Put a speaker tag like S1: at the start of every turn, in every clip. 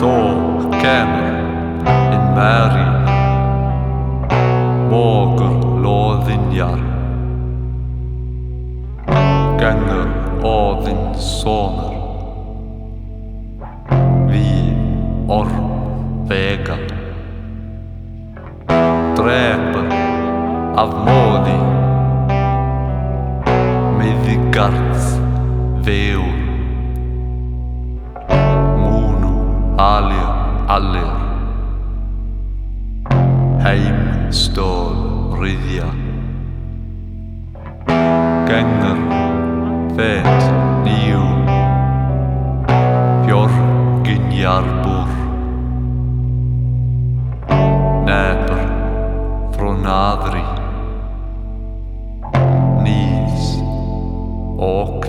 S1: Thor, Kenneth, in Mary, Morgan, Lordinia, Ganger, Ordin, Soner, Vi, Orm, Vega, Trepen, Avmodi, Medigards, Veus, Alir, alir. Heim, stôl, ryddia. Gengr, fet,
S2: niw. Fior, gyniar bwr. Nebr, fronadri. Knees, ok.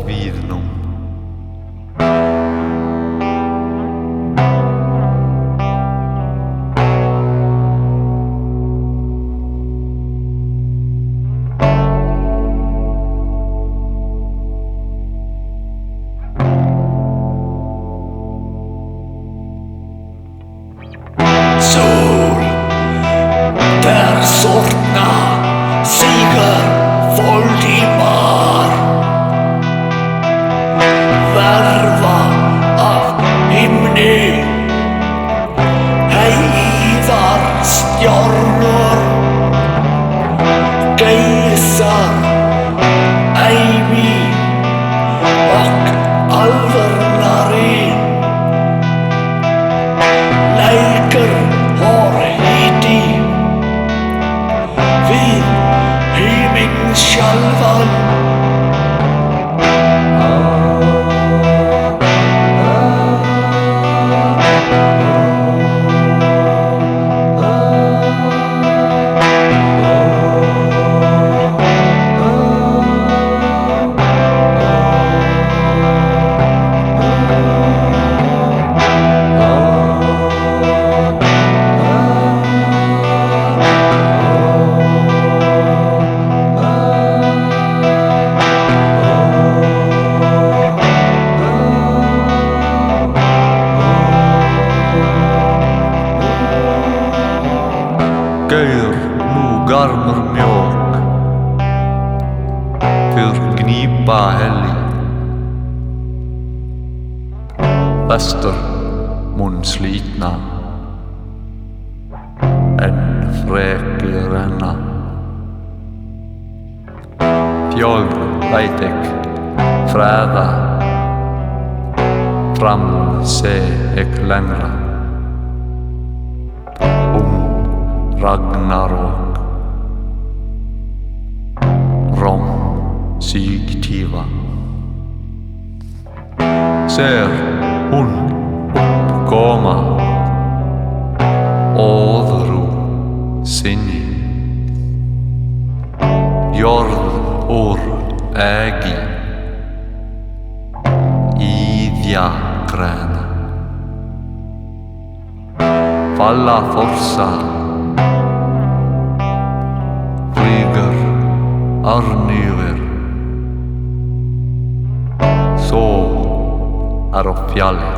S1: Gauður nú garmur mjók Fyr gnýpa helli Vestur mun slítna En freki renna. Fjögr veit ek fræða Fram se ek lengra Ragnarok Rom Sigtiva. Ser hún uppkoma Óðru sinni Jörð úr ägi. Idja gräna. Falla forsa arnýver Svo er á fjalli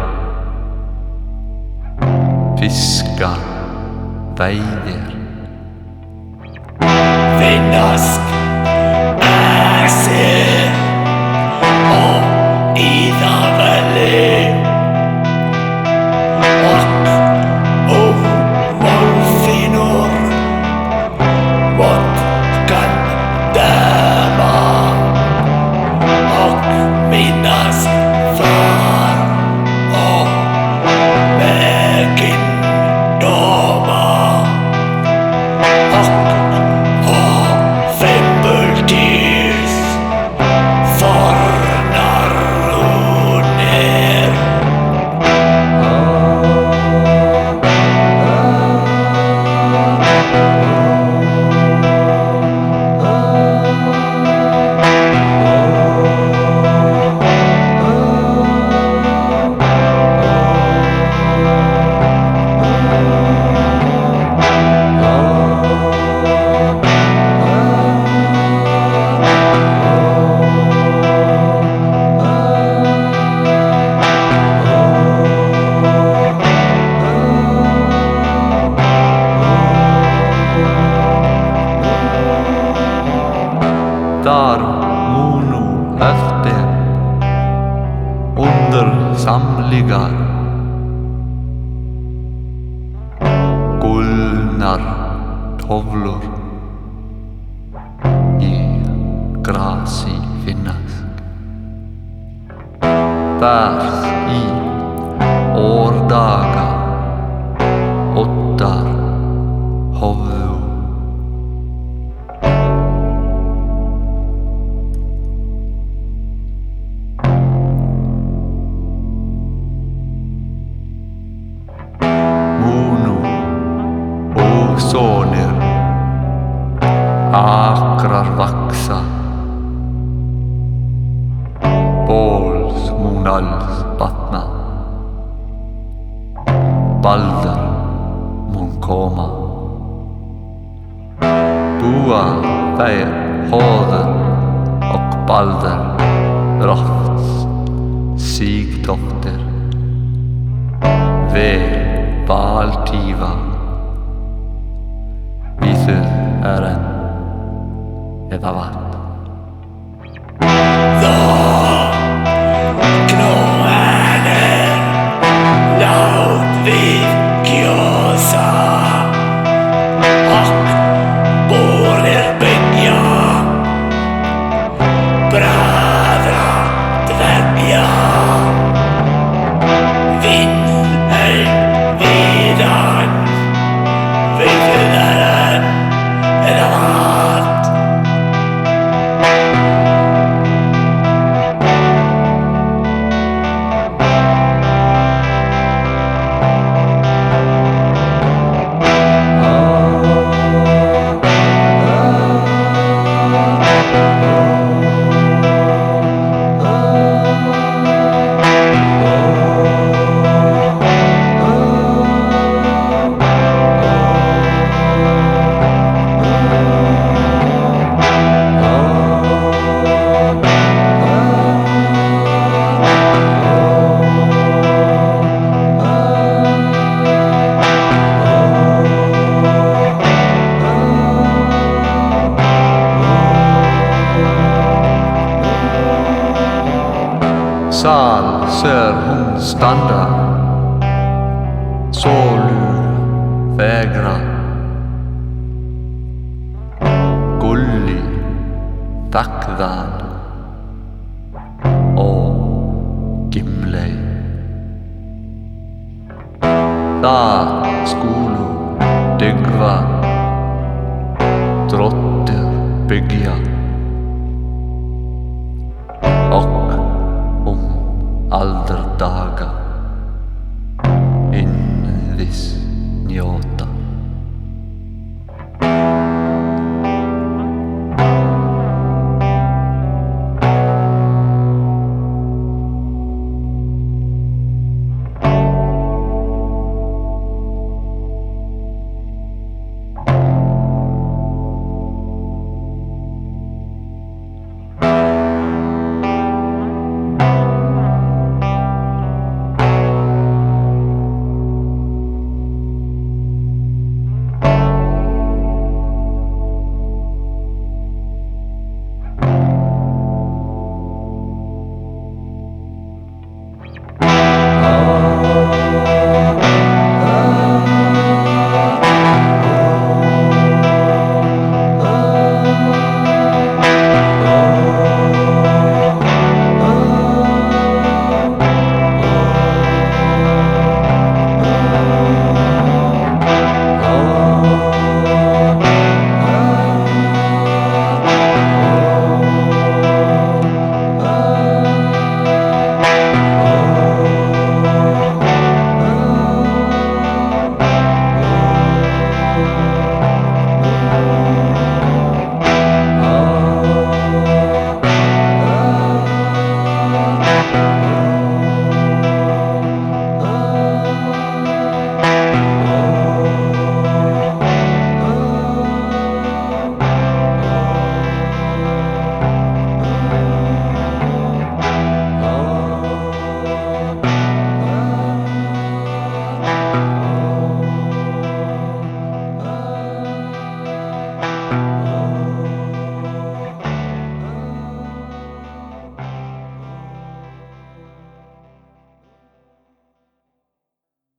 S1: Fiska veiðir
S2: Finnask! Minas dar múnú eftir undir samlígar
S1: gulnar tóflur í grasi finnast verð í orðar Johan, þeir hóður och Balder Rafts sígdóttir Ve, Baltiva. Víþuð Ören, enn eða Sal ser hon standa Solu vägra Gullig, tackdan och Gimlej. Där skúlu dygva Drottir bygga. taga. Enne vis ni åta.